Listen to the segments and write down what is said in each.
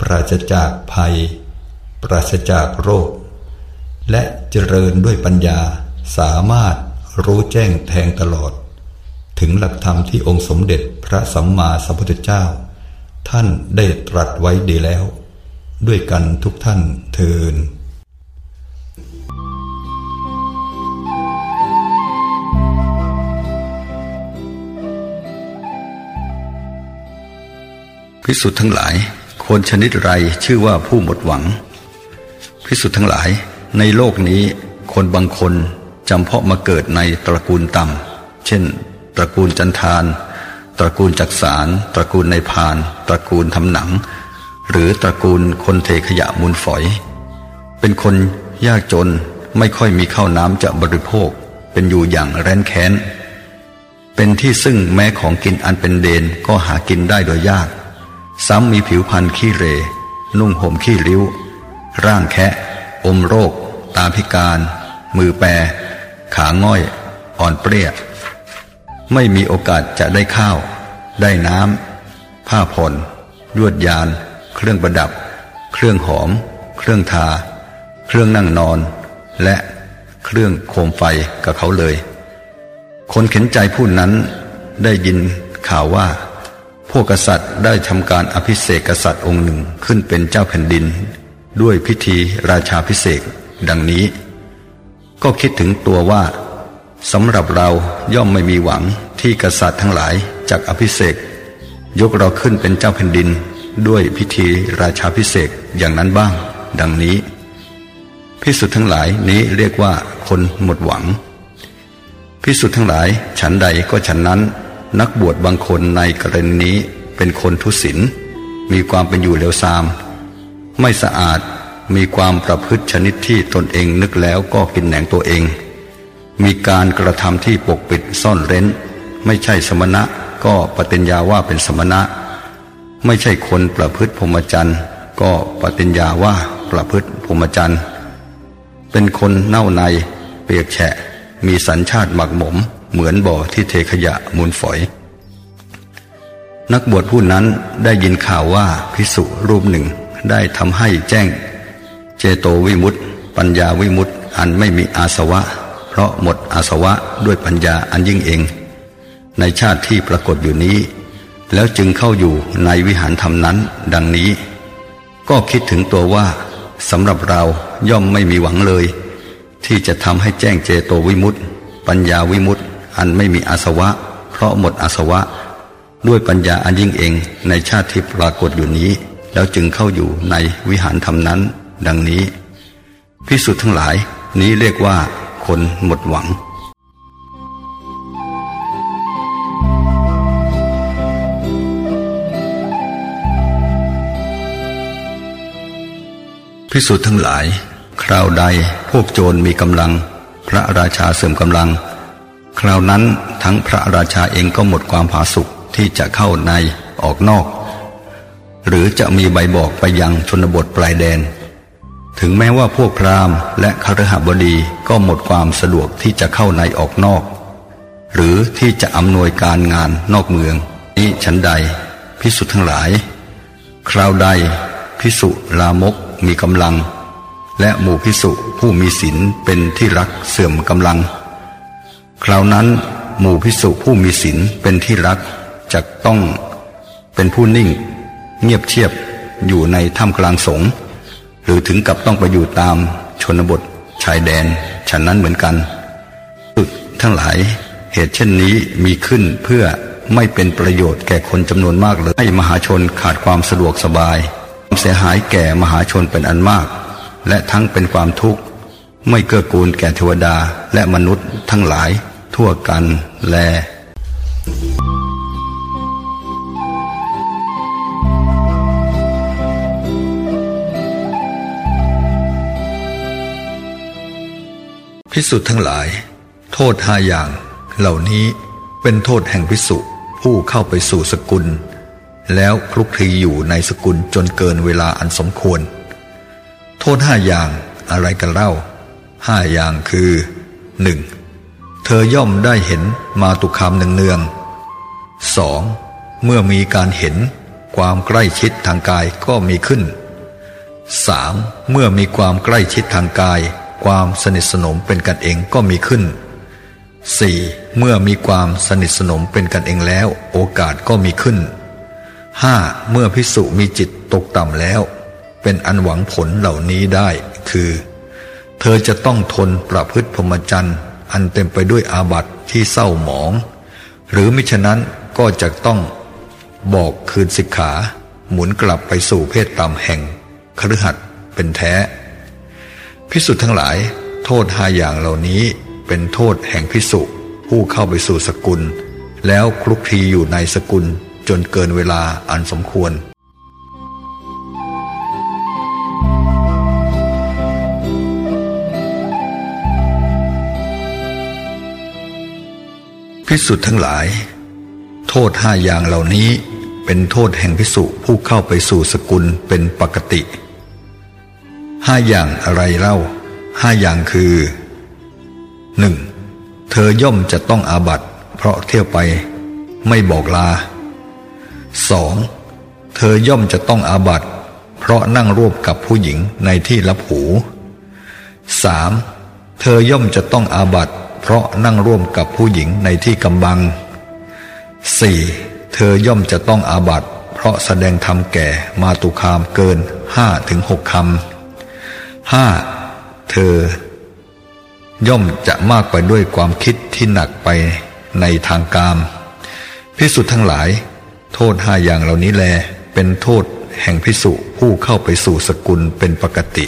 ปราศจากภัย ปราศจากโรค และเจริญด้วยปัญญาสามารถรู้แจ้งแทงตลอด ถึงหลักธรรมที่องค์สมเด็จพระสัมมาสัมพุทธเจ้า ท่านได้ตรัสไว้ดีแล้ว ด้วยกันทุกท่านเทินพิสุทธ์ทั้งหลาย คนชนิดไรชื่อว่าผู้หมดหวัง พิสุทธ์ทั้งหลาย ในโลกนี้ คนบางคนจำเพาะมาเกิดในตระกูลต่ำเช่น ตระกูลจันทานตระกูลจักสารตระกูลในพาน ตระกูลทำหนัง หรือตระกูลคนเทขยะมูลฝอย เป็นคนยากจนไม่ค่อยมีข้าวน้ำจะบริโภค เป็นอยู่อย่างแร้นแค้น เป็นที่ซึ่งแม้ของกินอันเป็นเดนก็หากินได้โดยยาก ซ้ำมีผิวพรรณขี้เร นุ่งห่มขี้ริ้ว ร่างแคะอมโรค ตาพิการ มือแปร ขาง่อย อ่อนเปรี้ย ไม่มีโอกาสจะได้ข้าว ได้น้ำ ผ้าผ่อนยวดยาน เครื่องประดับ เครื่องหอม เครื่องทา เครื่องนั่งนอน และเครื่องโคมไฟกับเขาเลย คนเข็นใจผู้นั้นได้ยินข่าวว่า วกกษัตริย์ได้ทำการอภิเษกกษัตริย์องค์หนึ่งขึ้นเป็นเจ้าแผ่นดิน ด้วยพิธีราชาพิเศษดังนี้ ก็คิดถึงตัวว่าสำหรับเราย่อมไม่มีหวังที่กษัตริย์ทั้งหลายจากอภิเษกยกเราขึ้นเป็นเจ้าแผ่นดิน ด้วยพิธีราชาพิเศษอย่างนั้นบ้าง ดังนี้พิสุทธ์ทั้งหลายนี้เรียกว่าคนหมดหวังพิสุทธ์ทั้งหลายฉันใดก็ฉันนั้น นักบวชบางคนในกรณีนี้เป็นคนทุศิลมีความเป็นอยู่เลวทราม ไม่สะอาดมีความประพฤติชนิดที่ตนเองนึกแล้วก็กินแหนงตัวเอง มีการกระทำที่ปกปิดซ่อนเร้น ไม่ใช่สมณะก็ปฏิญญาว่าเป็นสมณะ ไม่ใช่คนประพฤติพรหมจรรย์ก็ปฏิญญาว่าประพฤติพรหมจรรย์เป็นคนเน่าในเปียกแฉะ มีสัญชาติหมักหมม เหมือนบ่อที่เทขยะมูลฝอย นักบวชผู้นั้นได้ยินข่าวว่าพิสุรูปหนึ่งได้ทำให้แจ้ง เจโตวิมุตติ ปัญญาวิมุตติอันไม่มีอาสวะ เพราะหมดอาสวะด้วยปัญญาอันยิ่งเอง ในชาติที่ปรากฏอยู่นี้ แล้วจึงเข้าอยู่ในวิหารธรรมนั้น ดังนี้ ก็คิดถึงตัวว่าสำหรับเราย่อมไม่มีหวังเลย ที่จะทำให้แจ้งเจโตวิมุตติ ปัญญาวิมุตติ อันไม่มีอาสวะ เพราะหมดอาสวะ ด้วยปัญญาอันยิ่งเองในชาติที่ปรากฏอยู่นี้ แล้วจึงเข้าอยู่ในวิหารธรรมนั้น ดังนี้ พิสุทธ์ทั้งหลาย นี้เรียกว่าคนหมดหวังพิสุทธ์ทั้งหลาย คราวใดพวกโจรมีกำลัง พระราชาเสริมกำลัง คราวนั้นทั้งพระราชาเองก็หมดความผาสุกที่จะเข้าในออกนอก หรือจะมีใบบอกไปยังชนบทปลายแดน ถึงแม้ว่าพวกพราหมณ์และคฤหบดีก็หมดความสะดวกที่จะเข้าในออกนอก หรือที่จะอำนวยการงานนอกเมืองนี้ฉันใดพิสุทั้งหลาย คราวใดพิสุลามกมีกำลัง และหมู่พิสุผู้มีศีลเป็นที่รักเสื่อมกำลัง คราวนั้นหมู่พิสุผู้มีศีลเป็นที่รักจะต้องเป็นผู้นิ่ง เงียบเชียบอยู่ในถ้ำกลางสงหรือถึงกับต้องไปอยู่ตามชนบทชายแดนฉันนั้นเหมือนกันทั้งหลายเหตุเช่นนี้มีขึ้นเพื่อไม่เป็นประโยชน์แก่คนจำนวนมากเลยให้มหาชนขาดความสะดวกสบายความเสียหายแก่มหาชนเป็นอันมาก และทั้งเป็นความทุกข์ ไม่เกื้อกูลแก่เทวดาและมนุษย์ทั้งหลาย ทั่วกันแลพิสุทธ์ทั้งหลาย โทษห้าอย่าง เหล่านี้เป็นโทษแห่งพิสุผู้เข้าไปสู่สกุล แล้วคลุกคลีอยู่ในสกุลจนเกินเวลาอันสมควร โทษห้าอย่างอะไรกันเล่าห้าอย่างคือหนึ่ง เธอย่อมได้เห็นมาตุคามเนืองๆสองเมื่อมีการเห็นความใกล้ชิดทางกายก็มีขึ้นสามเมื่อมีความใกล้ชิดทางกาย ความสนิทสนมเป็นกันเองก็มีขึ้น 4. เมื่อมีความสนิทสนมเป็นกันเองแล้ว โอกาสก็มีขึ้น 5. เมื่อพิสุมีจิตตกต่ำแล้ว เป็นอันหวังผลเหล่านี้ได้ คือ เธอจะต้องทนประพฤติพรหมจรรย์ อันเต็มไปด้วยอาบัติที่เศร้าหมอง หรือมิฉะนั้นก็จะต้องบอกคืนสิกขา หมุนกลับไปสู่เพศต่ำแห่งคฤหัสเป็นแท้ พิสุทั้งหลาย โทษหาอย่างเหล่านี้เป็นโทษแห่งพิสุผู้เข้าไปสู่สกุล แล้วคลุกคลีอยู่ในสกุลจนเกินเวลาอันสมควร พิสุทั้งหลาย โทษห้าอย่างเหล่านี้เป็นโทษแห่งพิสุผู้เข้าไปสู่สกุลเป็นปกติห้าอย่างอะไรเล่าห้าอย่างคือหนึ่งเธอย่อมจะต้องอาบัตเพราะเที่ยวไปไม่บอกลาสองเธอย่อมจะต้องอาบัตเพราะนั่งร่วมกับผู้หญิงในที่รับหูสามเธอย่อมจะต้องอาบัต เพราะนั่งร่วมกับผู้หญิงในที่กำบังสี่เธอย่อมจะต้องอาบัตเพราะแสดงธรรมแก่มาตุคามเกินห้าถึงหกคำห้าเธอย่อมจะมากไปด้วยความคิดที่หนักไปในทางกาม พิสุทั้งหลาย โทษห้าอย่างเหล่านี้แล เป็นโทษแห่งพิสุผู้เข้าไปสู่สกุลเป็นปกติ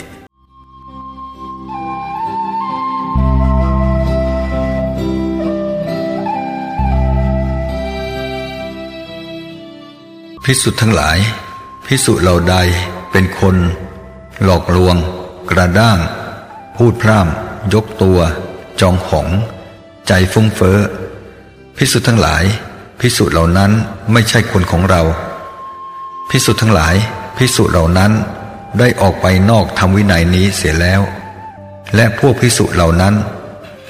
พิสุทั้งหลาย พิสุเหล่าใดเป็นคน หลอกลวง กระด้าง พูดพร่ำยกตัว จองหอง ใจฟุ้งเฟ้อพิสุทั้งหลาย พิสุเหล่านั้นไม่ใช่คนของเรา พิสุทั้งหลาย พิสุเหล่านั้นได้ออกไปนอกธรรมวินัยนี้เสียแล้ว และพวกพิสุเหล่านั้น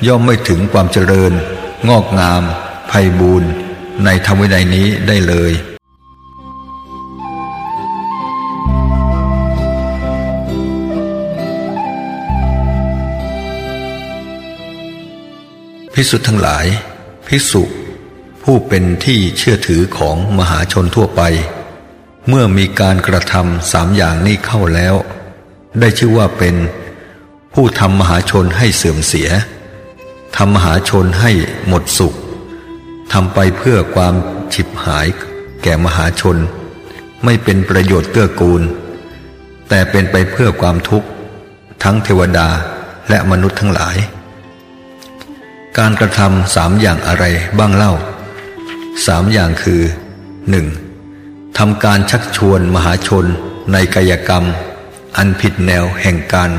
ย่อมไม่ถึงความเจริญ งอกงามไพ่บูรณ์ในธรรมวินัยนี้ได้เลย พิสุทั้งหลายพิสุผู้เป็นที่เชื่อถือของมหาชนทั่วไป เมื่อมีการกระทำสามอย่างนี้เข้าแล้ว ได้ชื่อว่าเป็น ผู้ทำมหาชนให้เสื่อมเสียทำมหาชนให้หมดสุขทำไปเพื่อความฉิบหายแก่มหาชน ไม่เป็นประโยชน์เกื้อกูล แต่เป็นไปเพื่อความทุกข์ ทั้งเทวดาและมนุษย์ทั้งหลาย การกระทำสามอย่างอะไรบ้างเล่าสามอย่างคือหนึ่งทำการชักชวนมหาชนในกายกรรม อันผิดแนวแห่งการ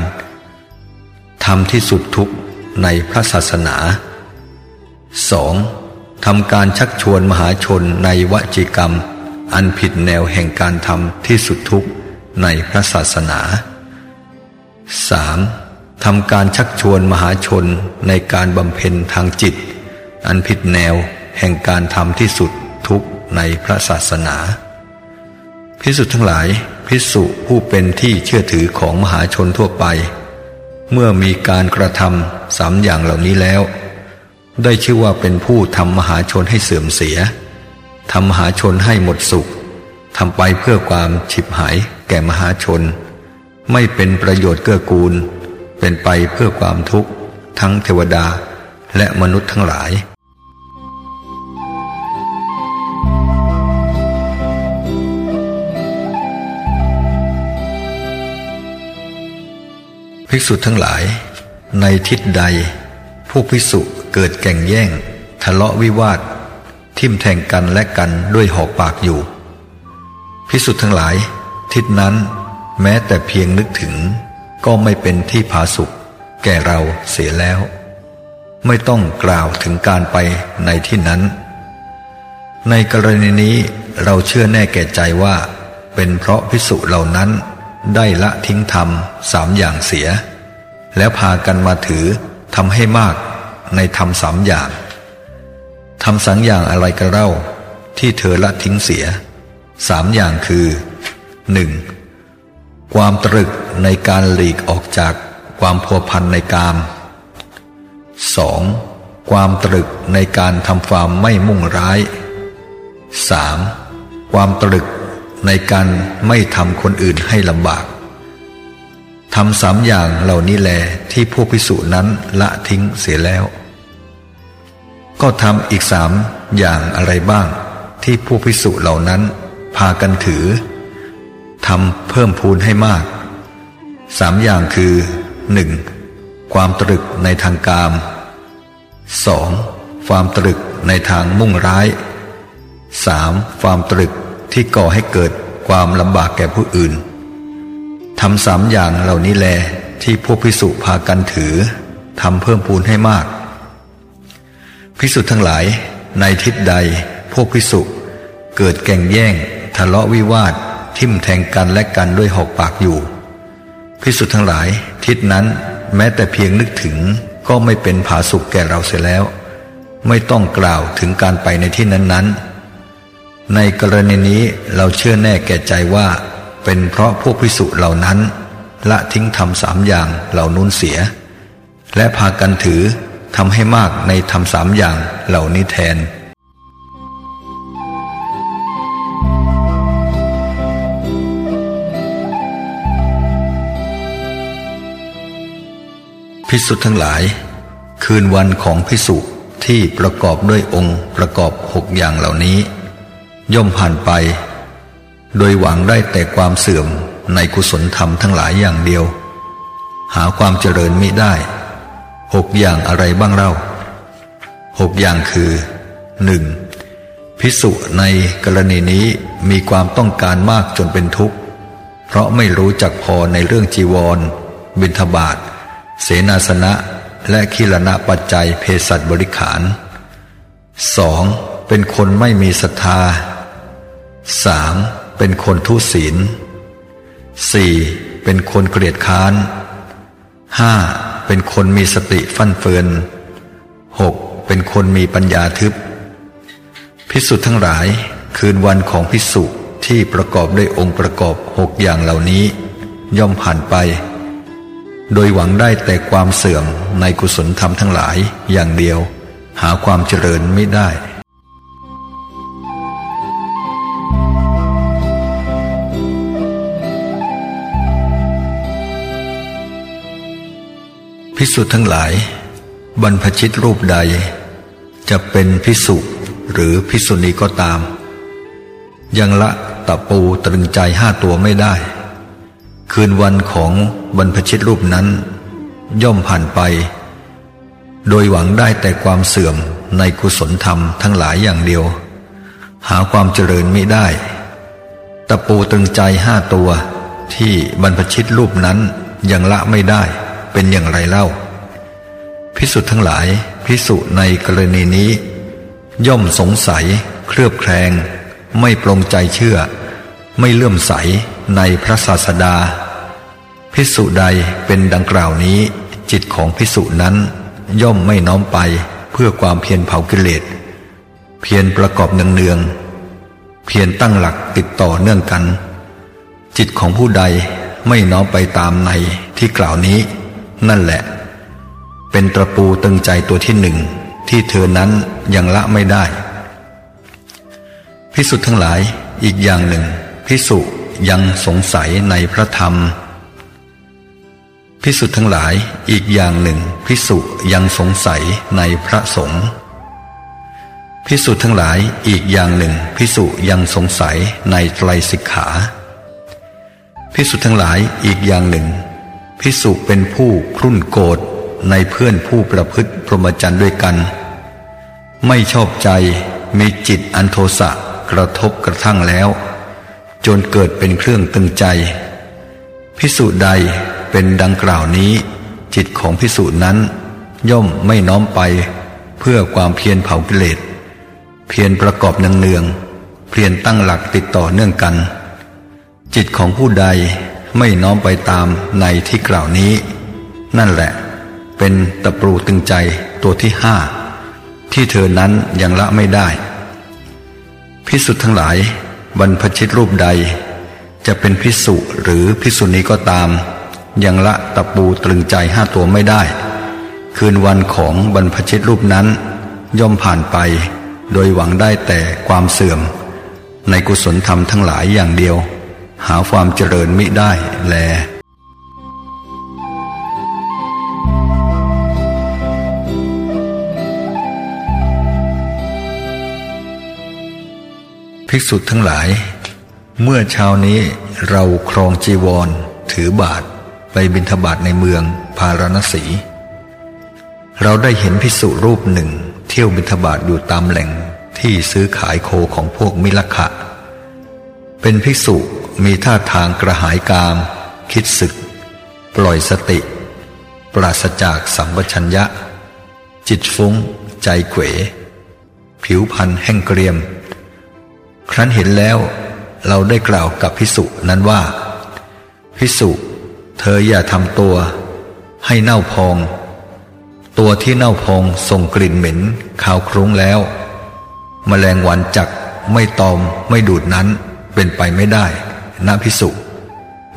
ทำที่สุดทุกในพระศาสนา 2. ทำการชักชวนมหาชนในวจิกรรม อันผิดแนวแห่งการทำที่สุดทุกในพระศาสนา 3. ทำการชักชวนมหาชนในการบำเพ็ญทางจิต อันผิดแนวแห่งการทำที่สุดทุกในพระศาสนา พิสุทั้งหลายพิสุผู้เป็นที่เชื่อถือของมหาชนทั่วไป เมื่อมีการกระทำสามอย่างเหล่านี้แล้ว ได้ชื่อว่าเป็นผู้ทำมหาชนให้เสื่อมเสียทำมหาชนให้หมดสุขทำไปเพื่อความฉิบหายแก่มหาชน ไม่เป็นประโยชน์เกื้อกูล เป็นไปเพื่อความทุกข์ทั้งเทวดาและมนุษย์ทั้งหลาย ภิกษุทั้งหลาย ในทิศใด ผู้ภิกษุเกิดแก่งแย่ง ทะเลาะวิวาท ทิ่มแทงกันและกันด้วยหอกปากอยู่พิสุทธ์ทั้งหลาย ทิศนั้นแม้แต่เพียงนึกถึง ก็ไม่เป็นที่ผาสุกแก่เราเสียแล้ว ไม่ต้องกล่าวถึงการไปในที่นั้น ในกรณีนี้เราเชื่อแน่แก่ใจว่า เป็นเพราะพิสุเหล่านั้นได้ละทิ้งธรรมสามอย่างเสีย แล้วพากันมาถือทำให้มากในธรรมสามอย่างทำสังอย่างอะไรกันเล่าที่เธอละทิ้งเสียสามอย่างคือหนึ่ง ความตรึกในการหลีกออกจากความพัวพันในกามสองความตรึกในการทำความไม่มุ่งร้ายสามความตรึกในการไม่ทำคนอื่นให้ลำบากทำสามอย่างเหล่านี้แลที่พวกพิสุนั้นละทิ้งเสียแล้ว ก็ทำอีกสามอย่างอะไรบ้างที่พวกพิสุเหล่านั้นพากันถือ ทำเพิ่มพูนให้มากสามอย่างคือหนึ่งความตรึกในทางกามสองความตรึกในทางมุ่งร้ายสามความตรึกที่ก่อให้เกิดความลำบากแก่ผู้อื่นทำสามอย่างเหล่านี้แลที่พวกพิสุพากันถือทำเพิ่มพูนให้มาก พิสุทั้งหลาย ในทิศใดพวกพิสุเกิดแก่งแย่ง ทะเลาะวิวาท ทิ่มแทงกันและกันด้วยหอกปากอยู่ พิสุทธ์ทั้งหลาย ทิศนั้นแม้แต่เพียงนึกถึงก็ไม่เป็นผาสุกแก่เราเสียแล้ว ไม่ต้องกล่าวถึงการไปในที่นั้นๆ ในกรณีนี้เราเชื่อแน่แก่ใจว่า เป็นเพราะพวกพิสุเหล่านั้น ละทิ้งทำสามอย่างเหล่านู้นเสีย และพากันถือทำให้มากในทำสามอย่างเหล่านี้แทน พิสุทั้งหลาย คืนวันของพิสุที่ประกอบด้วยองค์ประกอบหกอย่างเหล่านี้ ย่อมผ่านไป โดยหวังได้แต่ความเสื่อมในกุศลธรรมทั้งหลายอย่างเดียว หาความเจริญมิได้หกอย่างอะไรบ้างเล่าหกอย่างคือหนึ่งพิสุในกรณีนี้มีความต้องการมากจนเป็นทุกข์ เพราะไม่รู้จักพอในเรื่องจีวร บิณฑบาต เสนาสนะและคิรณะปัจจัยเพศัตบริขารสองเป็นคนไม่มีศรัทธาสามเป็นคนทุศีลสี่เป็นคนเกลียดค้านห้าเป็นคนมีสติฟั่นเฟือนหกเป็นคนมีปัญญาทึบ พิสุทั้งหลายคืนวันของพิสุที่ประกอบด้วยองค์ประกอบหกอย่างเหล่านี้ ย่อมผ่านไป โดยหวังได้แต่ความเสื่อมในกุศลธรรมทั้งหลายอย่างเดียว หาความเจริญไม่ได้ พิสุทั้งหลาย บรรพชิตรูปใด จะเป็นพิสุหรือพิสุณีก็ตาม ยังละตะปูตรึงใจห้าตัวไม่ได้ คืนวันของบรรพชิตรูปนั้น ย่อมผ่านไป โดยหวังได้แต่ความเสื่อมในกุศลธรรมทั้งหลายอย่างเดียว หาความเจริญไม่ได้ ตะปูตึงใจห้าตัวที่บรรพชิตรูปนั้นยังละไม่ได้เป็นอย่างไรเล่า พิสุทั้งหลายพิสุในกรณีนี้ ย่อมสงสัย เครือบแคลง ไม่ปรงใจเชื่อ ไม่เลื่อมใส ในพระศาสดา พิสุใดเป็นดังกล่าวนี้ จิตของพิสุนั้นย่อมไม่น้อมไปเพื่อความเพียรเผากิเลส เพียรประกอบเนืองๆเพียรตั้งหลักติดต่อเนื่องกัน จิตของผู้ใดไม่น้อมไปตามในที่กล่าวนี้ นั่นแหละ เป็นตะปูตึงใจตัวที่หนึ่งที่เธอนั้นยังละไม่ได้ พิสุทั้งหลายอีกอย่างหนึ่ง พิสุ ยังสงสัยในพระธรรม พิสุทั้งหลายอีกอย่างหนึ่งพิสุยังสงสัยในพระสงฆ์พิสุทั้งหลายอีกอย่างหนึ่งพิสุยังสงสัยในไตรสิกขา พิสุทั้งหลายอีกอย่างหนึ่ง พิสุเป็นผู้ครุ่นโกรธในเพื่อนผู้ประพฤติพรหมจรรย์ด้วยกัน ไม่ชอบใจมีจิตอันโทสะกระทบกระทั่งแล้ว จนเกิดเป็นเครื่องตึงใจ พิสุใดเป็นดังกล่าวนี้ จิตของพิสุนั้น ย่อมไม่น้อมไปเพื่อความเพียรเผากิเลส เพียรประกอบเนืองๆเพียรตั้งหลักติดต่อเนื่องกัน จิตของผู้ใดไม่น้อมไปตามในที่กล่าวนี้ นั่นแหละ เป็นตะปรูตึงใจตัวที่ห้าที่เธอนั้นยังละไม่ได้ พิสุทั้งหลาย บรรพชิตรูปใด จะเป็นพิสุหรือพิสุนีก็ตาม ยังละตะปูตรึงใจห้าตัวไม่ได้ คืนวันของบรรพชิตรูปนั้น ย่อมผ่านไป โดยหวังได้แต่ความเสื่อม ในกุศลธรรมทั้งหลายอย่างเดียว หาความเจริญมิได้แล ภิกษุทั้งหลาย เมื่อเช้านี้เราครองจีวร ถือบาทไปบิณฑบาตในเมืองพาราณสี เราได้เห็นภิกษุรูปหนึ่ง เที่ยวบิณฑบาตอยู่ตามแหล่งที่ซื้อขายโคของพวกมิลขะ เป็นภิกษุมีท่าทางกระหายกาม คิดศึก ปล่อยสติ ปราศจากสัมปชัญญะ จิตฟุ้ง ใจเขว ผิวพันแห้งเกรียม ครั้นเห็นแล้วเราได้กล่าวกับพิสุนั้นว่า พิสุเธออย่าทำตัว ให้เน่าพอง ตัวที่เน่าพองส่งกลิ่นเหม็นขาวครุ้งแล้วมแมลงวันจักไม่ตอมไม่ดูดนั้นเป็นไปไม่ได้นะพิสุ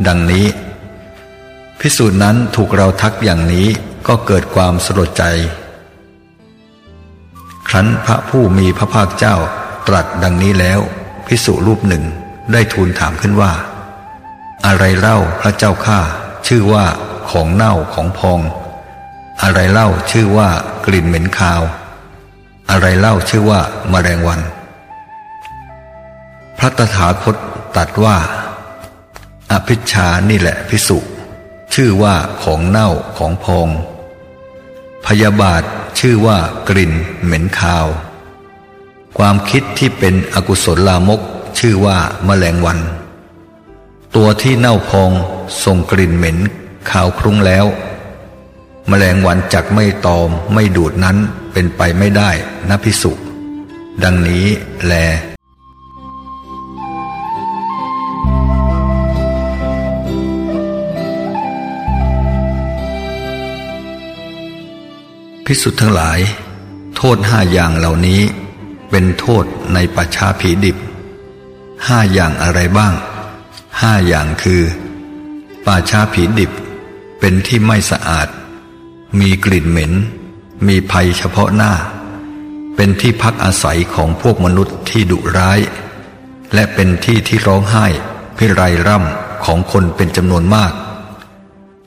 ดังนี้ พิสูจน์นั้นถูกเราทักอย่างนี้ก็เกิดความสลดใจ ครั้นพระผู้มีพระภาคเจ้าตรัสดังนี้แล้ว พิสุรูปหนึ่งได้ทูลถามขึ้นว่า อะไรเล่าพระเจ้าข้าชื่อว่าของเน่าของพอง อะไรเล่าชื่อว่ากลิ่นเหม็นคาว อะไรเล่าชื่อว่ามาแรงวัน พระตถาคตตัดว่า อภิชานี่แหละพิสุชื่อว่าของเน่าของพอง พยาบาทชื่อว่ากลิ่นเหม็นคาว ความคิดที่เป็นอกุศลลามกชื่อว่าแมลงวัน ตัวที่เน่าพองส่งกลิ่นเหม็นขาวครุ้งแล้ว แมลงวันจักไม่ตอมไม่ดูดนั้นเป็นไปไม่ได้นะพิสุดังนี้แลพิสุทธ์ทั้งหลาย โทษห้าอย่างเหล่านี้ เป็นโทษในปัจฉาผีดิบห้าอย่างอะไรบ้างห้าอย่างคือ ป่าช้าผีดิบ เป็นที่ไม่สะอาด มีกลิ่นเหม็น มีภัยเฉพาะหน้า เป็นที่พักอาศัยของพวกมนุษย์ที่ดุร้าย และเป็นที่ที่ร้องไห้ พิไรร่ำของคนเป็นจำนวนมาก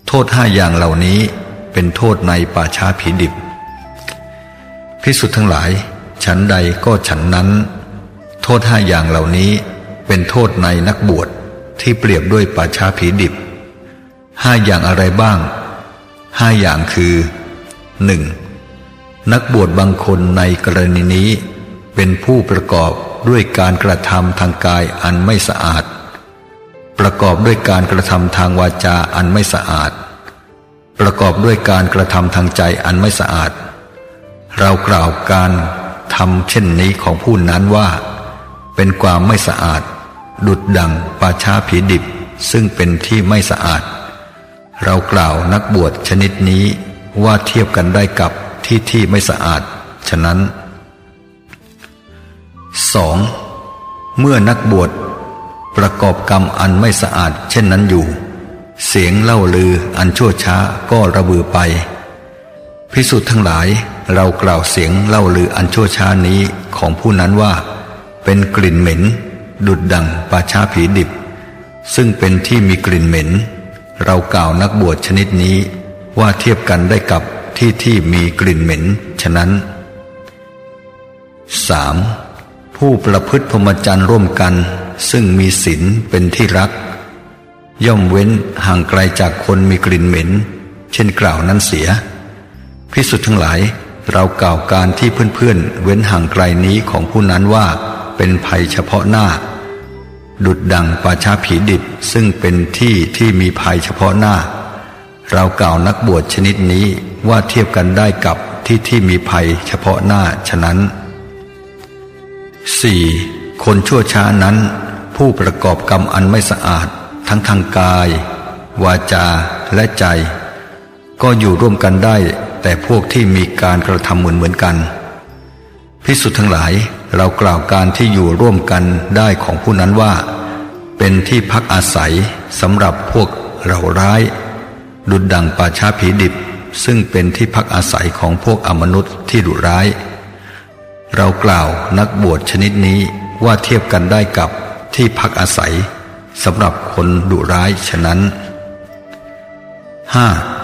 โทษห้าอย่างเหล่านี้เป็นโทษในป่าช้าผีดิบ พิสุทธ์ทั้งหลาย ฉันใดก็ฉันนั้น โทษห้าอย่างเหล่านี้เป็นโทษในนักบวชที่เปรียบด้วยป่าช้าผีดิบห้าอย่างอะไรบ้างห้าอย่างคือหนึ่งนักบวชบางคนในกรณีนี้ เป็นผู้ประกอบด้วยการกระทำทางกายอันไม่สะอาด ประกอบด้วยการกระทำทางวาจาอันไม่สะอาด ประกอบด้วยการกระทำทางใจอันไม่สะอาด เรากล่าวการ ทำเช่นนี้ของผู้นั้นว่า เป็นความไม่สะอาด ดุดดังปาช้าผีดิบซึ่งเป็นที่ไม่สะอาด เรากล่าวนักบวชชนิดนี้ว่าเทียบกันได้กับที่ที่ไม่สะอาด ฉะนั้น 2. เมื่อนักบวชประกอบกรรมอันไม่สะอาด เช่นนั้นอยู่ เสียงเล่าลืออันชั่วช้าก็ระบือไป พิสุทธ์ทั้งหลายเรากล่าวเสียงเล่าลืออันชั่วช้านี้ของผู้นั้นว่า เป็นกลิ่นเหม็น ดุดดังปาช้าผีดิบ ซึ่งเป็นที่มีกลิ่นเหม็น เรากล่าวนักบวชชนิดนี้ว่าเทียบกันได้กับที่ที่มีกลิ่นเหม็น ฉะนั้น 3. ผู้ประพฤติพรหมจรรย์ร่วมกัน ซึ่งมีศีลเป็นที่รัก ย่อมเว้นห่างไกลจากคนมีกลิ่นเหม็น เช่นกล่าวนั้นเสีย พิสุทธ์ทั้งหลาย เรากล่าวการที่เพื่อนๆ เว้นห่างไกลนี้ของผู้นั้นว่าเป็นภัยเฉพาะหน้า ดุดดังป่าช้าผีดิบซึ่งเป็นที่ที่มีภัยเฉพาะหน้า เรากล่าวนักบวชชนิดนี้ว่าเทียบกันได้กับที่ที่มีภัยเฉพาะหน้าฉะนั้น 4. คนชั่วช้านั้น ผู้ประกอบกรรมอันไม่สะอาด ทั้งทางกาย วาจาและใจ ก็อยู่ร่วมกันได้ แต่พวกที่มีการกระทำเหมือนเหมือนกัน พิสุทธ์ทั้งหลายเรากล่าวการที่อยู่ร่วมกันได้ของผู้นั้นว่า เป็นที่พักอาศัยสำหรับพวกเราร้าย ดุดดังป่าช้าผีดิบ ซึ่งเป็นที่พักอาศัยของพวกอมนุษย์ที่ดุร้าย เรากล่าวนักบวชชนิดนี้ว่าเทียบกันได้กับที่พักอาศัยสำหรับคนดุร้ายฉะนั้น 5.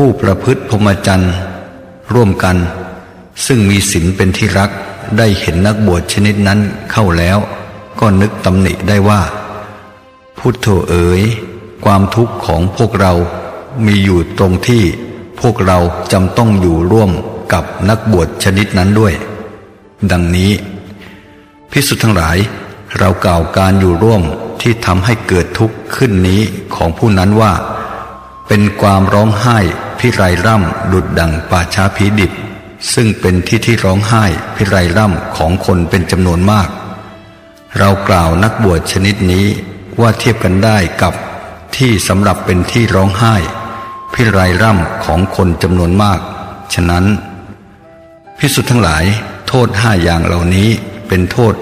ผู้ประพฤติพรหมจรรย์ร่วมกัน ซึ่งมีศีลเป็นที่รักได้เห็นนักบวชชนิดนั้นเข้าแล้ว ก็นึกตำหนิได้ว่า พุทโธเอ๋ย ความทุกข์ของพวกเรามีอยู่ตรงที่พวกเราจำต้องอยู่ร่วมกับนักบวชชนิดนั้นด้วย ดังนี้ พิสุทธ์ทั้งหลาย เรากล่าวการอยู่ร่วมที่ทำให้เกิดทุกข์ขึ้นนี้ของผู้นั้นว่า เป็นความร้องไห้ พิไรร่ำดุดดังป่าช้าผีดิบ ซึ่งเป็นที่ที่ร้องไห้พิไรร่ำของคนเป็นจำนวนมาก เรากล่าวนักบวชชนิดนี้ว่าเทียบกันได้กับที่สำหรับเป็นที่ร้องไห้พิไรร่ำของคนจำนวนมาก ฉะนั้น พิสุทธ์ทั้งหลาย โทษห้าอย่างเหล่านี้เป็นโทษ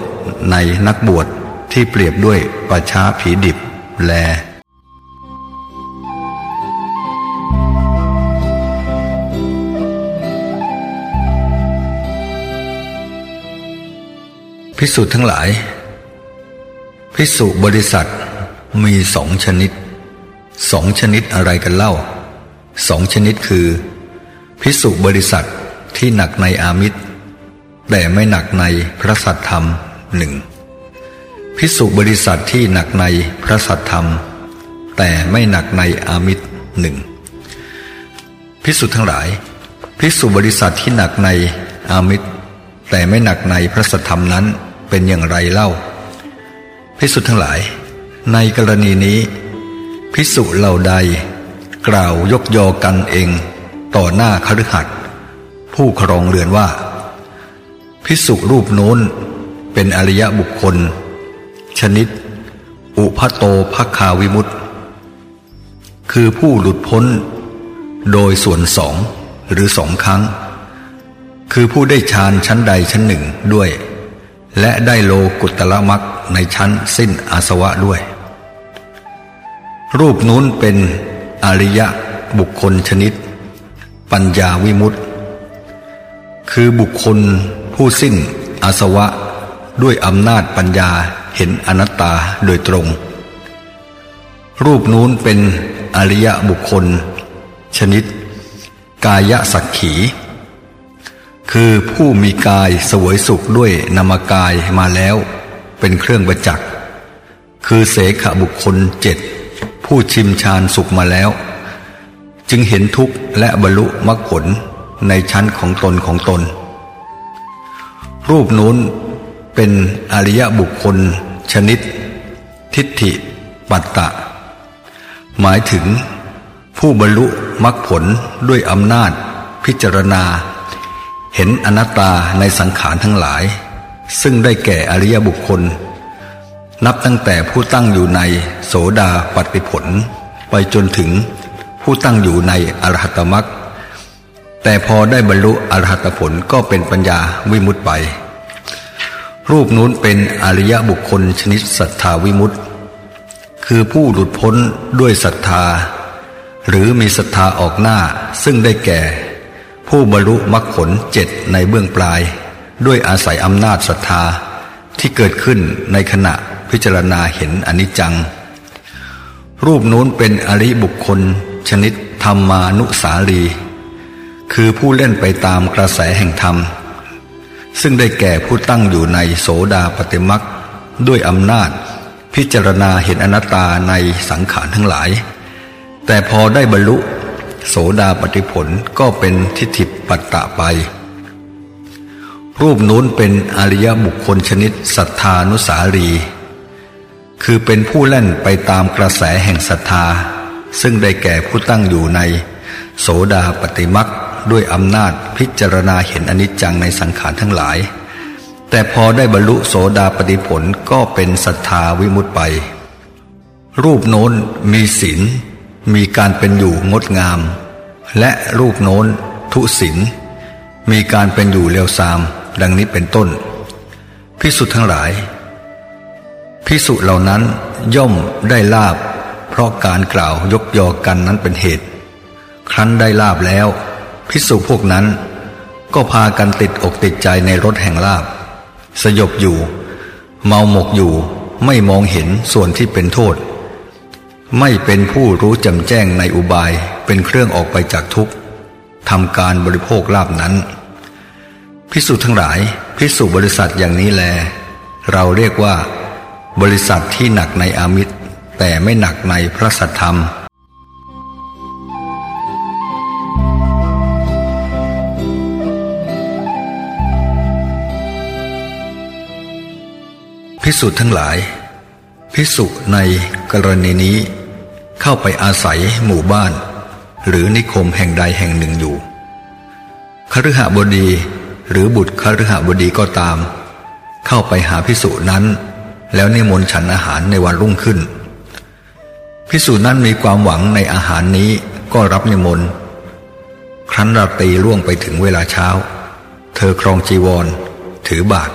ในนักบวชที่เปรียบด้วยประชาผีดิบ แล พิสุทั้งหลายพิสุบริษัทมีสองชนิดสองชนิดอะไรกันเล่าสองชนิดคือพิสุบริษัทที่หนักในอามิตร แต่ไม่หนักในพระสัทธรรมหนึ่งพิสุบริษัทที่หนักในพระสัทธรรม แต่ไม่หนักในอามิตรหนึ่งพิสุทั้งหลายพิสุบริษัทที่หนักในอามิตร แต่ไม่หนักในพระสัทธรรมนั้น เป็นอย่างไรเล่า พิสุทั้งหลาย ในกรณีนี้ พิสุเหล่าใด กล่าวยกยอกันเอง ต่อหน้าคฤหัสถ์ผู้ครองเรือนว่า พิสุรูปโน้นเป็นอริยบุคคล ชนิด อุพัโตภคาวิมุตต์คือผู้หลุดพ้น โดยส่วนสองหรือสองครั้ง คือผู้ได้ฌานชั้นใดชั้นหนึ่งด้วย และได้โลกุตละมักในชั้นสิ้นอาสวะด้วย รูปนู้นเป็นอริยะบุคคลชนิด ปัญญาวิมุตต์คือบุคคลผู้สิ้นอาสวะด้วยอำนาจปัญญาเห็นอนัตตาโดยตรง รูปนู้นเป็นอริยบุคคล ชนิด กายสักขี คือผู้มีกายสวยสุขด้วยนามกายมาแล้ว เป็นเครื่องประจักษ์คือเสขบุคคลเจ็ดผู้ชิมชาญสุขมาแล้ว จึงเห็นทุกข์และบรรลุมรรคผลในชั้นของตนของตน รูปนู้นเป็นอริยบุคคล ชนิด ทิฏฐิ ปัตตะ หมายถึงผู้บรรลุมรรคผลด้วยอำนาจพิจารณา เห็นอนัตตาในสังขารทั้งหลาย ซึ่งได้แก่อริยบุคคล นับตั้งแต่ผู้ตั้งอยู่ในโสดาปฏิผล ไปจนถึงผู้ตั้งอยู่ในอรหัตมรรคแต่พอได้บรรลุอรหัตผลก็เป็นปัญญาวิมุตไป รูปนู้นเป็นอริยบุคคลชนิดศรัทธาวิมุตคือผู้หลุดพ้นด้วยศรัทธา หรือมีศรัทธาออกหน้าซึ่งได้แก่ ผู้บรรลุมรรคผลเจ็ดในเบื้องปลาย ด้วยอาศัยอำนาจศรัทธาที่เกิดขึ้นในขณะพิจารณาเห็นอนิจจัง รูปนู้นเป็นอริบุคคล ชนิดธรรมานุสาลี คือผู้เล่นไปตามกระแสแห่งธรรม ซึ่งได้แก่ผู้ตั้งอยู่ในโสดาปฏิมักด้วยอำนาจ พิจารณาเห็นอนัตตาในสังขารทั้งหลาย แต่พอได้บรรลุ โสดาปฏิผลก็เป็นทิฏฐิปัตตะไป รูปนู้นเป็นอริยบุคคลชนิดศรัทธานุสารี คือเป็นผู้เล่นไปตามกระแสแห่งศรัทธา ซึ่งได้แก่ผู้ตั้งอยู่ใน โสดาปฏิมักด้วยอำนาจพิจารณาเห็นอนิจจังในสังขารทั้งหลาย แต่พอได้บรรลุโสดาปฏิผลก็เป็นศรัทธาวิมุตไป รูปโน้นมีศีล มีการเป็นอยู่งดงาม และรูปโน้น ทุศีลมีการเป็นอยู่เลวทราม ดังนี้เป็นต้น พิสุทั้งหลาย พิสุเหล่านั้นย่อมได้ลาบ เพราะการกล่าวยกยอกันนั้นเป็นเหตุ ครั้นได้ลาบแล้ว พิสุพวกนั้น ก็พากันติดอกติดใจในรถแห่งลาบ สยบอยู่ เมาหมกอยู่ไม่มองเห็นส่วนที่เป็นโทษ ไม่เป็นผู้รู้จำแจ้งในอุบายเป็นเครื่องออกไปจากทุกข์ทำการบริโภคลาบนั้น พิสูจน์ทั้งหลาย พิสูจบริษัทอย่างนี้แล เราเรียกว่า บริษัทที่หนักในอามิตร แต่ไม่หนักในพระสัทธรรมพิสูจน์ทั้งหลาย พิสุใน กรณีนี้ เข้าไปอาศัยหมู่บ้าน หรือนิคมแห่งใดแห่งหนึ่งอยู่คฤหบดีหรือบุตรคฤหบดีก็ตาม เข้าไปหาพิสุนั้น แล้วนิมนต์ฉันอาหารในวันรุ่งขึ้น พิสุนั้นมีความหวังในอาหารนี้ก็รับนิมนต์ครั้นราตรีล่วงไปถึงเวลาเช้า เธอครองจีวร ถือบาท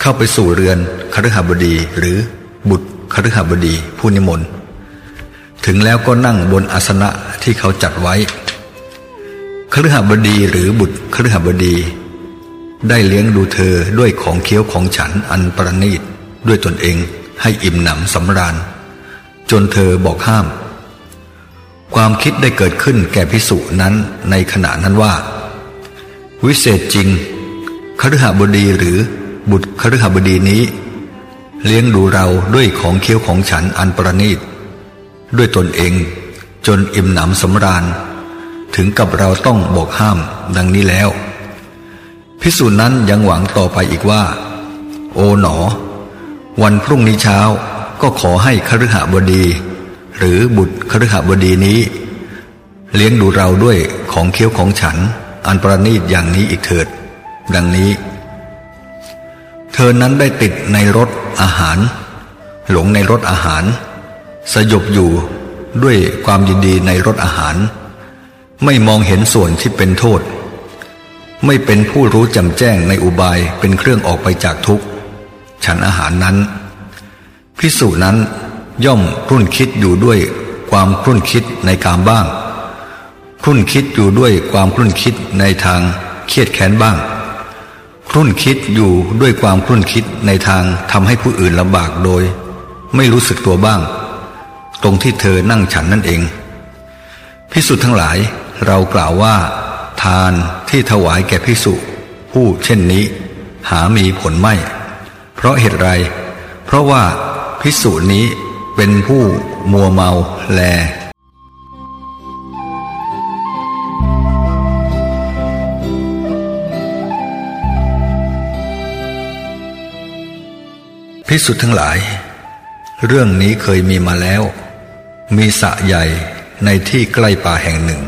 เข้าไปสู่เรือนคฤหบดีหรือบุตร คฤหบดีผู้นิมนต์ถึงแล้วก็นั่งบนอาสนะที่เขาจัดไว้คฤหบดีหรือบุตรคฤหบดี ได้เลี้ยงดูเธอด้วยของเคี้ยวของฉันอันประณีตด้วยตนเองให้อิ่มหนำสำราญ จนเธอบอกห้าม ความคิดได้เกิดขึ้นแก่พิสุนั้นในขณะนั้นว่า วิเศษจริงคฤหบดีหรือบุตรคฤหบดีนี้ เลี้ยงดูเราด้วยของเคี้ยวของฉันอันประณีต ด้วยตนเองจนอิ่มหนำสำราญ ถึงกับเราต้องบอกห้ามดังนี้แล้ว พิสูจน์นั้นยังหวังต่อไปอีกว่า โอ๋หนอ วันพรุ่งนี้เช้าก็ขอให้คฤหบดี หรือบุตรคฤหบดีนี้ เลี้ยงดูเราด้วยของเคี้ยวของฉันอันประณีตอย่างนี้อีกเถิด ดังนี้ เธอนั้นได้ติดในรถอาหาร หลงในรถอาหาร สยบอยู่ด้วยความยินดีในรถอาหาร ไม่มองเห็นส่วนที่เป็นโทษ ไม่เป็นผู้รู้จำแจ้งในอุบายเป็นเครื่องออกไปจากทุกข์ฉันอาหารนั้นพิสูจนั้นย่อมรุ่นคิดอยู่ด้วยความรุ่นคิดในการบ้าง รุ่นคิดอยู่ด้วยความรุ่นคิดในทางเครียดแค้นบ้าง รุ่นคิดอยู่ด้วยความรุ่นคิดในทางทำให้ผู้อื่นลำบากโดย ไม่รู้สึกตัวบ้าง ตรงที่เธอนั่งฉันนั่นเอง พิสุทธ์ทั้งหลายเรากล่าวว่า ทานที่ถวายแก่พิสุผู้เช่นนี้ หามีผลไม่ เพราะเหตุไร เพราะว่าพิสุนี้เป็นผู้มัวเมาแล พิสุทั้งหลาย เรื่องนี้เคยมีมาแล้ว มีสะใหญ่ในที่ใกล้ป่าแห่งหนึ่ง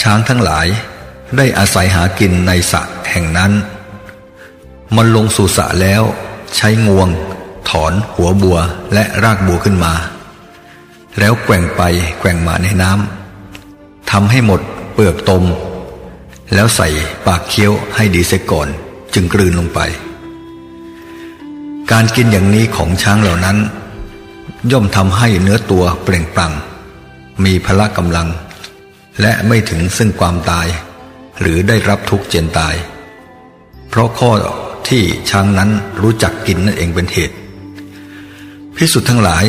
ช้างทั้งหลายได้อาศัยหากินในสระแห่งนั้น มันลงสู่สระแล้วใช้งวง ถอนหัวบัวและรากบัวขึ้นมา แล้วแกว่งไปแกว่งมาในน้ำทำให้หมดเปลือกตม แล้วใส่ปากเคี้ยวให้ดีเสียก่อนจึงกลืนลงไป การกินอย่างนี้ของช้างเหล่านั้น ย่อมทำให้เนื้อตัวเปล่งปลั่ง มีพละกำลัง และไม่ถึงซึ่งความตาย หรือได้รับทุกข์เจนตาย เพราะข้อที่ช้างนั้นรู้จักกินนั่นเองเป็นเหตุพิสุทธ์ทั้งหลาย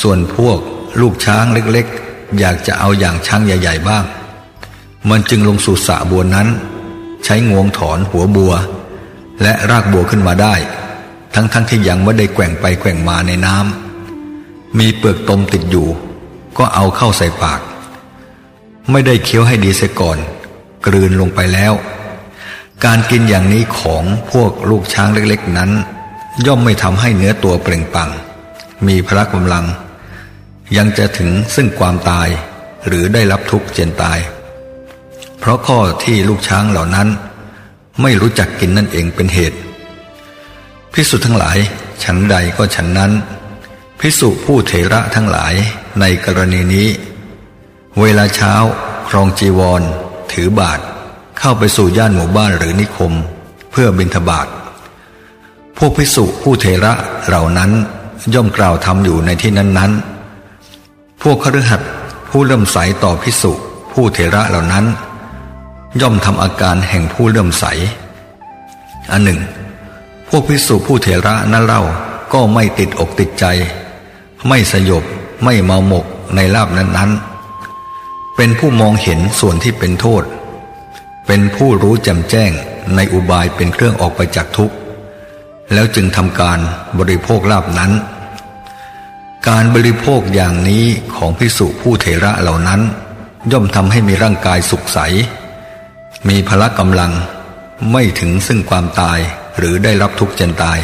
ส่วนพวกลูกช้างเล็กๆ อยากจะเอาอย่างช้างใหญ่ ๆ บ้าง มันจึงลงสู่สระบัวนั้น ใช้งวงถอนหัวบัว และรากบัวขึ้นมาได้ ทั้งๆทที่ยังไม่ได้แกว่งไปแกว่งมาในน้ำมีเปลือกตมติดอยู่ ก็เอาเข้าใส่ปาก ไม่ได้เคี้ยวให้ดีเสียก่อน กลืนลงไปแล้ว การกินอย่างนี้ของพวกลูกช้างเล็กๆนั้น ย่อมไม่ทำให้เนื้อตัวเปล่งปัง มีพละกำลัง ยังจะถึงซึ่งความตายหรือได้รับทุกข์เจนตาย เพราะข้อที่ลูกช้างเหล่านั้น ไม่รู้จักกินนั่นเองเป็นเหตุ พิสุทั้งหลาย ฉันใดก็ฉันนั้นพิสุผู้เถระทั้งหลายในกรณีนี้ เวลาเช้าครองจีวร ถือบาทเข้าไปสู่ย่านหมู่บ้านหรือนิคม เพื่อบิณฑบาตพวกพิสุผู้เถระเหล่านั้นย่อมกล่าวทำอยู่ในที่นั้นๆ พวกคฤหัสถ์ผู้เลื่อมใสต่อพิสุผู้เถระเหล่านั้น ย่อมทำอาการแห่งผู้เลื่อมใส อันหนึ่ง วกพิสุผู้เถระนั้นเล่าก็ไม่ติดอกติดใจ ไม่สยบไม่เมาหมกในลาบนั้นๆ เป็นผู้มองเห็นส่วนที่เป็นโทษ เป็นผู้รู้แจ่มแจ้งในอุบายเป็นเครื่องออกไปจากทุกข์ แล้วจึงทำการบริโภคลาบนั้น การบริโภคอย่างนี้ของพิสุผู้เถระเหล่านั้น ย่อมทำให้มีร่างกายสุขใส มีพละกำลังไม่ถึงซึ่งความตาย หรือได้รับทุกข์เจนตาย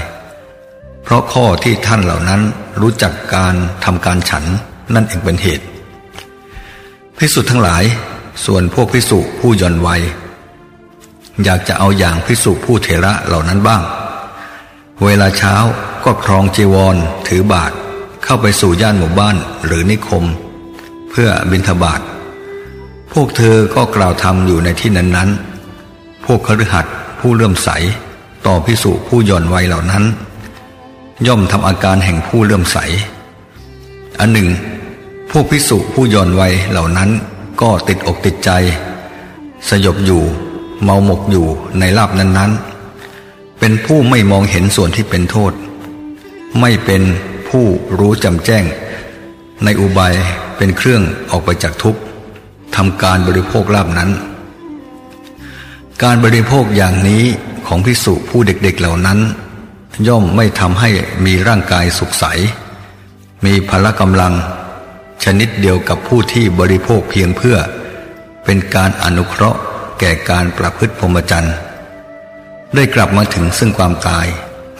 เพราะข้อที่ท่านเหล่านั้นรู้จักการทำการฉันนั่นเองเป็นเหตุพิสุทั้งหลาย ส่วนพวกพิสุผู้ย่อนวัย อยากจะเอาอย่างพิสุผู้เถระเหล่านั้นบ้าง เวลาเช้าก็ครองจีวร ถือบาทเข้าไปสู่ย่านหมู่บ้านหรือนิคม เพื่อบิณฑบาตพวกเธอก็กล่าวทำอยู่ในที่นั้นๆ พวกคฤหัสถ์ผู้เลื่อมใส ต่อพิสุผู้ย่อนวัยเหล่านั้น ย่อมทำอาการแห่งผู้เลื่อมใส อันหนึ่ง พวกพิสุผู้ย่อนวัยเหล่านั้นก็ติดอกติดใจ สยบอยู่เมาหมกอยู่ในลาบนั้นๆ เป็นผู้ไม่มองเห็นส่วนที่เป็นโทษ ไม่เป็นผู้รู้จำแจ้ง ในอุบายเป็นเครื่องออกไปจากทุกข์ทำการบริโภคลาบนั้น การบริโภคอย่างนี้ ของพิสุผู้เด็กๆเหล่านั้น ย่อมไม่ทำให้มีร่างกายสุขใส มีพละกำลัง ชนิดเดียวกับผู้ที่บริโภคเพียงเพื่อ เป็นการอนุเคราะห์แก่การประพฤติพรหมจรรย์ได้กลับมาถึงซึ่งความตาย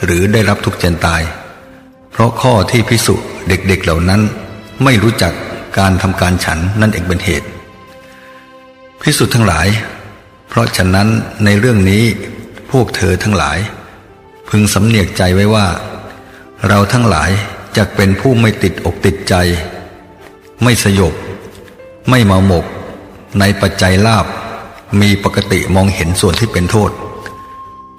หรือได้รับทุกข์เจนตาย เพราะข้อที่พิสุเด็กๆเเหล่านั้นไม่รู้จักการทำการฉันนั่นเองเป็นเหตุ พิสุทั้งหลาย เพราะฉะนั้นในเรื่องนี้ พวกเธอทั้งหลาย พึงสำเนียกใจไว้ว่า เราทั้งหลายจะเป็นผู้ไม่ติดอกติดใจ ไม่สยบ ไม่เมาหมก ในปัจจัยลาบมีปกติมองเห็นส่วนที่เป็นโทษ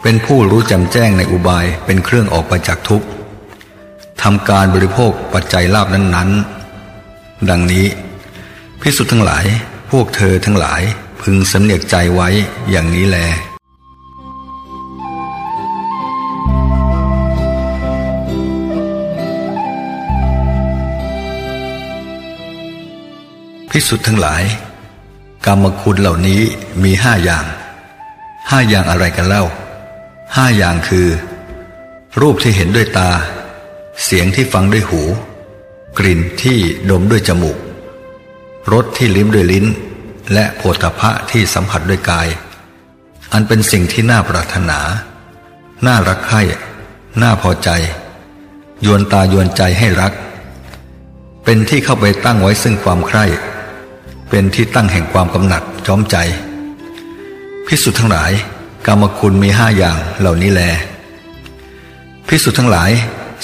เป็นผู้รู้จำแจ้งในอุบายเป็นเครื่องออกไปจากทุกข์ทำการบริโภคปัจจัยลาบนั้นๆ ดังนี้พิสุทธ์ทั้งหลายพวกเธอทั้งหลายพึงสำเนียกใจไว้อย่างนี้แล พิสุทธ์ทั้งหลาย กรรมคุณเหล่านี้มีห้าอย่างห้าอย่างอะไรกันเล่าห้าอย่างคือ รูปที่เห็นด้วยตา เสียงที่ฟังด้วยหู กลิ่นที่ดมด้วยจมูกรสที่ลิ้มด้วยลิ้น และโผฏฐะที่สัมผัสด้วยกาย อันเป็นสิ่งที่น่าปรารถนา น่ารักใคร่น่าพอใจ ยวนตายวนใจให้รัก เป็นที่เข้าไปตั้งไว้ซึ่งความใคร่ เป็นที่ตั้งแห่งความกำหนัดจอมใจ พิสุทธ์ทั้งหลาย กรรมคุณมีห้าอย่างเหล่านี้แล พิสุทธ์ทั้งหลาย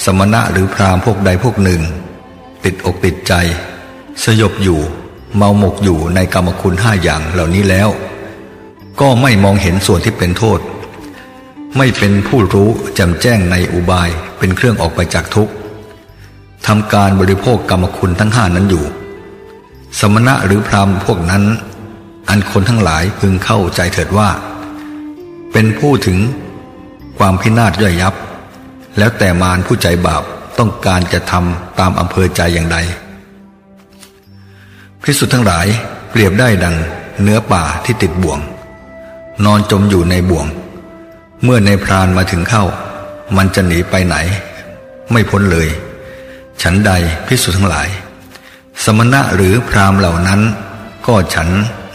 สมณะหรือพราหมณ์พวกใดพวกหนึ่ง ติดอกติดใจ สยบอยู่ เมาหมกอยู่ในกรรมคุณห้าอย่างเหล่านี้แล้ว ก็ไม่มองเห็นส่วนที่เป็นโทษ ไม่เป็นผู้รู้จำแจ้งในอุบายเป็นเครื่องออกไปจากทุกข์ทำการบริโภคกรรมคุณทั้งห้านั้นอยู่ สมณะหรือพรามพวกนั้น อันคนทั้งหลายพึงเข้าใจเถิดว่า เป็นผู้ถึงความพินาศย่อยยับ แล้วแต่มารผู้ใจบาปต้องการจะทำตามอำเภอใจอย่างใดพิสุทธ์ทั้งหลายเปรียบได้ดังเนื้อป่าที่ติดบ่วง นอนจมอยู่ในบ่วง เมื่อในพรานมาถึงเข้า มันจะหนีไปไหน ไม่พ้นเลย ฉันใดพิสุทธ์ทั้งหลาย สมณะหรือพรามเหล่านั้น ก็ฉัน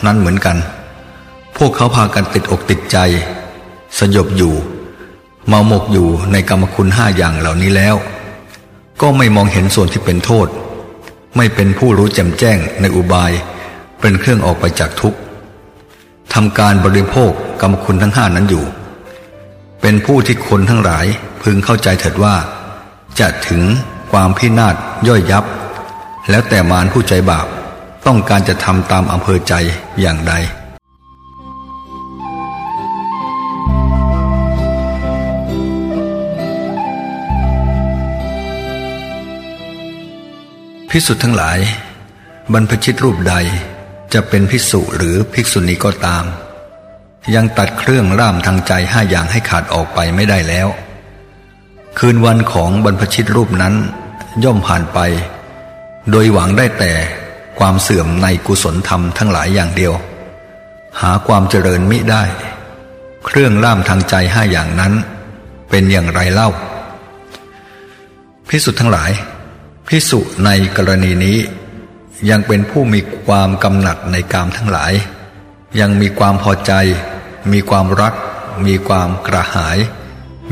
นั้นเหมือนกัน พวกเขาพากันติดอกติดใจ สยบอยู่ เมาหมกอยู่ในกรรมคุณห้าอย่างเหล่านี้แล้ว ก็ไม่มองเห็นส่วนที่เป็นโทษ ไม่เป็นผู้รู้แจ่มแจ้งในอุบาย เป็นเครื่องออกไปจากทุกข์ทำการบริโภคกรรมคุณทั้งห้านั้นอยู่ เป็นผู้ที่คนทั้งหลายพึงเข้าใจเถิดว่า จะถึงความพินาศย่อยยับ แล้วแต่มารผู้ใจบาปต้องการจะทำตามอำเภอใจอย่างใด พิสุทั้งหลาย บรรพชิตรูปใดจะเป็นพิสุหรือภิกษุณีก็ตาม ยังตัดเครื่องร่ามทางใจห้าอย่างให้ขาดออกไปไม่ได้แล้ว คืนวันของบรรพชิตรูปนั้นย่อมผ่านไป โดยหวังได้แต่ความเสื่อมในกุศลธรรมทั้งหลายอย่างเดียว หาความเจริญมิได้ เครื่องร่ามทางใจห้าอย่างนั้น เป็นอย่างไรเล่า พิสุทธ์ทั้งหลาย พิสุในกรณีนี้ ยังเป็นผู้มีความกำหนัดในกามทั้งหลาย ยังมีความพอใจ มีความรัก มีความกระหาย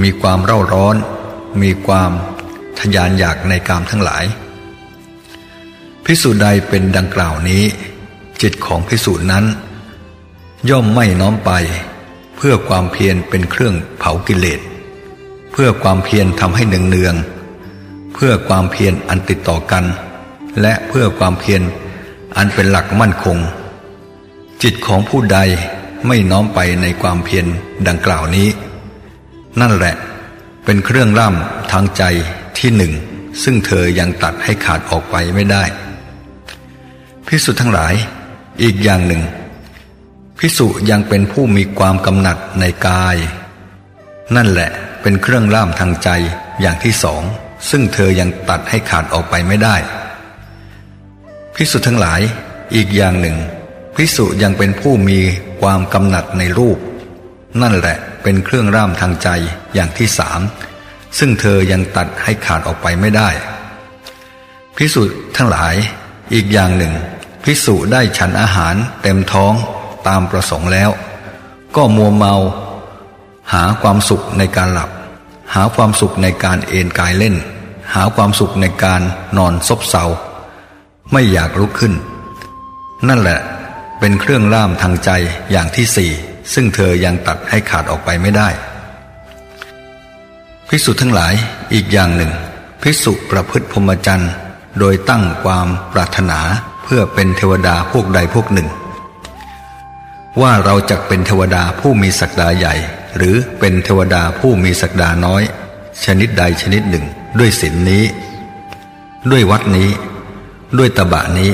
มีความเร่าร้อน มีความทยานอยากในกามทั้งหลาย พิสูจใดเป็นดังกล่าวนี้ จิตของพิสูจนั้น ย่อมไม่น้อมไป เพื่อความเพียรเป็นเครื่องเผากิเลสเพื่อความเพียรทำให้เนืองเนือง เพื่อความเพียรอันติดต่อกัน และเพื่อความเพียรอันเป็นหลักมั่นคง จิตของผู้ใดไม่น้อมไปในความเพียรดังกล่าวนี้ นั่นแหละเป็นเครื่องร่ำทางใจที่หนึ่งซึ่งเธอยังตัดให้ขาดออกไปไม่ได้ พิสุทั้งหลาย อีกอย่างหนึ่ง พิสุยังเป็นผู้มีความกำหนัดในกาย นั่นแหละเป็นเครื่องร่ามทางใจอย่างที่สอง ซึ่งเธอยังตัดให้ขาดออกไปไม่ได้ พิสุทั้งหลาย อีกอย่างหนึ่ง พิสุยังเป็นผู้มีความกำหนัดในรูป นั่นแหละเป็นเครื่องร่ามทางใจอย่างที่สามซึ่งเธอยังตัดให้ขาดออกไปไม่ได้ พิสุทั้งหลาย อีกอย่างหนึ่ง พิสุได้ฉันอาหารเต็มท้องตามประสงค์แล้ว ก็มัวเมา หาความสุขในการหลับ หาความสุขในการเอนกายเล่น หาความสุขในการนอนซบเซา ไม่อยากลุกขึ้น นั่นแหละเป็นเครื่องล่ามทางใจอย่างที่สี่ซึ่งเธอยังตัดให้ขาดออกไปไม่ได้พิสุทั้งหลายอีกอย่างหนึ่งพิสุประพฤติพรหมจรรย์ โดยตั้งความปรารถนา เพื่อเป็นเทวดาพวกใดพวกหนึ่ง ว่าเราจะเป็นเทวดาผู้มีศักดาใหญ่ หรือเป็นเทวดาผู้มีศักดาน้อย ชนิดใดชนิดหนึ่ง ด้วยศีลนนี้ ด้วยวัดนี้ ด้วยตบะนี้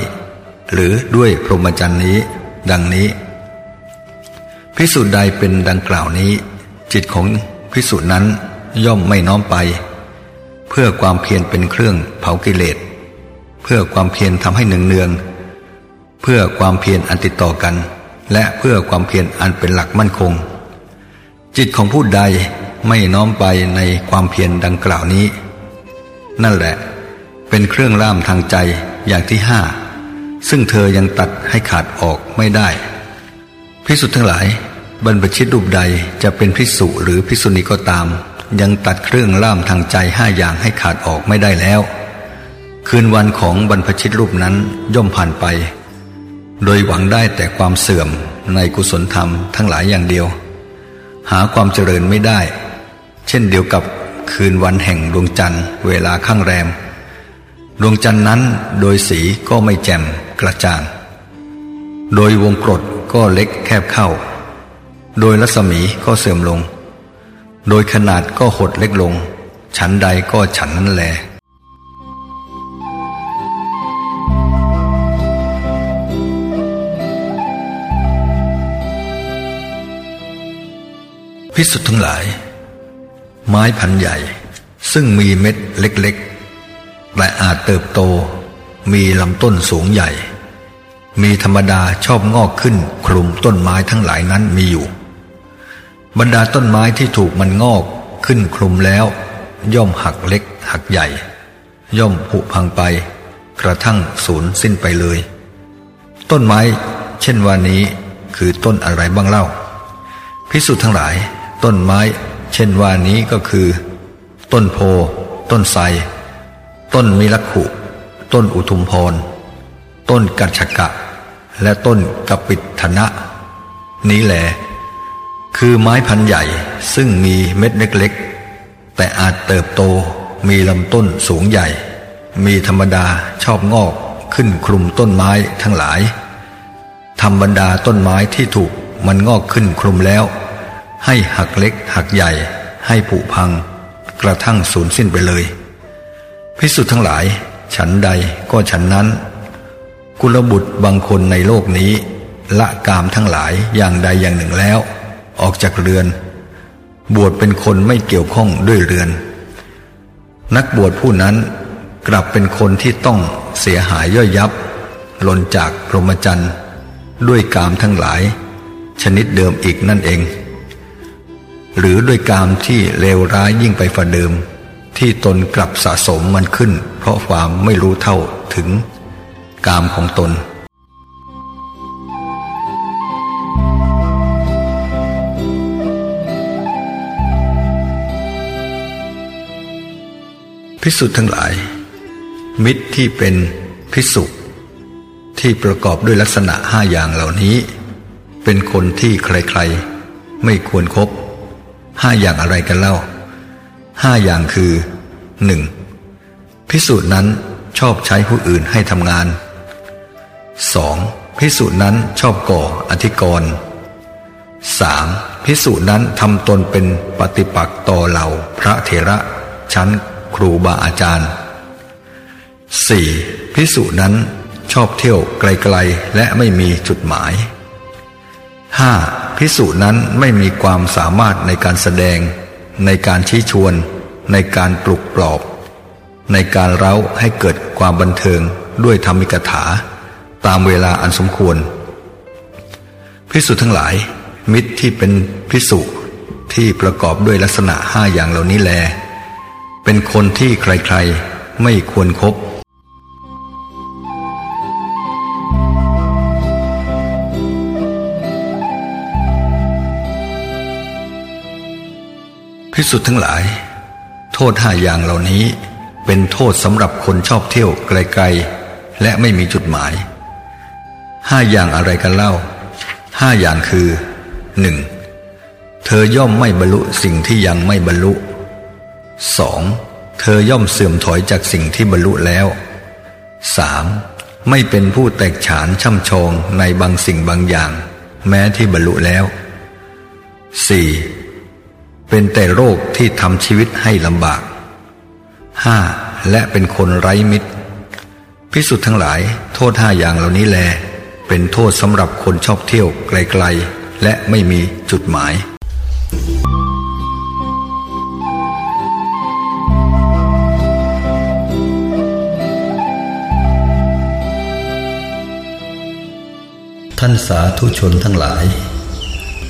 หรือด้วยพรหมจรรย์นี้ ดังนี้พิสูจน์ใดเป็นดังกล่าวนี้ จิตของพิสูจน์นั้นย่อมไม่น้อมไป เพื่อความเพียรเป็นเครื่องเผากิเลส เพื่อความเพียรทำให้เนืองเนือง เพื่อความเพียรอันติดต่อกัน และเพื่อความเพียรอันเป็นหลักมั่นคง จิตของผู้ใดไม่น้อมไปในความเพียรดังกล่าวนี้ นั่นแหละ เป็นเครื่องล่ามทางใจอย่างที่ห้าซึ่งเธอยังตัดให้ขาดออกไม่ได้พิสุทธ์ทั้งหลาย บรรพชิตรูปใดจะเป็นพิสุหรือพิสุณีก็ตาม ยังตัดเครื่องล่ามทางใจห้าอย่างให้ขาดออกไม่ได้แล้ว คืนวันของบรรพชิตรูปนั้นย่อมผ่านไป โดยหวังได้แต่ความเสื่อมในกุศลธรรมทั้งหลายอย่างเดียว หาความเจริญไม่ได้ เช่นเดียวกับคืนวันแห่งดวงจันทร์เวลาข้างแรม ดวงจันทร์นั้นโดยสีก็ไม่แจ่มกระจ่าง โดยวงกรดก็เล็กแคบเข้า โดยรัศมีก็เสื่อมลง โดยขนาดก็หดเล็กลงฉันใดก็ฉันนั้นแหละ พิสุทธ์ทั้งหลาย ไม้พันใหญ่ ซึ่งมีเม็ดเล็กๆและอาจเติบโต มีลำต้นสูงใหญ่ มีธรรมดาชอบงอกขึ้นคลุมต้นไม้ทั้งหลายนั้นมีอยู่ บรรดาต้นไม้ที่ถูกมันงอกขึ้นคลุมแล้ว ย่อมหักเล็ก หักใหญ่ ย่อมผุพังไป กระทั่งสูญสิ้นไปเลย ต้นไม้ เช่นว่านี้คือต้นอะไรบ้างเล่าพิสุทธ์ทั้งหลาย ต้นไม้ เช่นว่านี้ก็คือ ต้นโพ ต้นไทรต้นมิลขุ ต้นอุทุมพร ต้นกัจฉกะ และต้นกปิธนะ นี้แหละคือไม้พันธุ์ใหญ่ซึ่งมีเม็ดเล็กๆ แต่อาจเติบโตมีลำต้นสูงใหญ่ มีธรรมดาชอบงอกขึ้นคลุมต้นไม้ทั้งหลายทำบรรดาต้นไม้ที่ถูกมันงอกขึ้นคลุมแล้ว ให้หักเล็กหักใหญ่ ให้ผุพัง กระทั่งสูญสิ้นไปเลย พิสุทธ์ทั้งหลาย ฉันใดก็ฉันนั้น กุลบุตรบางคนในโลกนี้ ละกามทั้งหลายอย่างใดอย่างหนึ่งแล้ว ออกจากเรือน บวชเป็นคนไม่เกี่ยวข้องด้วยเรือน นักบวชผู้นั้นกลับเป็นคนที่ต้องเสียหายย่อยยับหล่นจากพรหมจรรย์ด้วยกามทั้งหลาย ชนิดเดิมอีกนั่นเอง หรือด้วยกามที่เลวร้ายยิ่งไปฝ่าเดิม ที่ตนกลับสะสมมันขึ้น เพราะความไม่รู้เท่าถึงกามของตน พิสุทธ์ทั้งหลาย มิตรที่เป็นพิสุที่ประกอบด้วยลักษณะห้าอย่างเหล่านี้ เป็นคนที่ใครๆ ไม่ควรครบ ห้าอย่างอะไรกันเล่าห้าอย่างคือหนึ่งพิสูจน์นั้นชอบใช้ผู้อื่นให้ทำงานสองพิสูจน์นั้นชอบก่ออธิกรณ์สามพิสูจน์นั้นทำตนเป็นปฏิปักษ์ต่อเหล่าพระเถระ ชั้นครูบาอาจารย์สี่พิสูจน์นั้นชอบเที่ยวไกลๆและไม่มีจุดหมาย 5. พิสูจนั้นไม่มีความสามารถในการแสดง ในการชี้ชวน ในการปลุกปลอบ ในการเร้าให้เกิดความบันเทิงด้วยธรรมิกถา ตามเวลาอันสมควรพิสุทั้งหลาย มิตรที่เป็นพิสุที่ประกอบด้วยลักษณะห้าอย่างเหล่านี้แล เป็นคนที่ใครๆไม่ควรครบ พิสุทธ์ทั้งหลาย โทษห้าอย่างเหล่านี้เป็นโทษสำหรับคนชอบเที่ยวไกลๆ และไม่มีจุดหมายห้าอย่างอะไรกันเล่าห้าอย่างคือหนึ่งเธอย่อมไม่บรรลุสิ่งที่ยังไม่บรรลุสองเธอย่อมเสื่อมถอยจากสิ่งที่บรรลุแล้วสามไม่เป็นผู้แตกฉานช่ำชองในบางสิ่งบางอย่าง แม้ที่บรรลุแล้วสี่ เป็นแต่โรคที่ทำชีวิตให้ลำบากห้าและเป็นคนไร้มิตร พิสุทธ์ทั้งหลาย โทษห้าอย่างเหล่านี้แล เป็นโทษสำหรับคนชอบเที่ยวไกลๆ และไม่มีจุดหมายท่านสาธุชนทั้งหลาย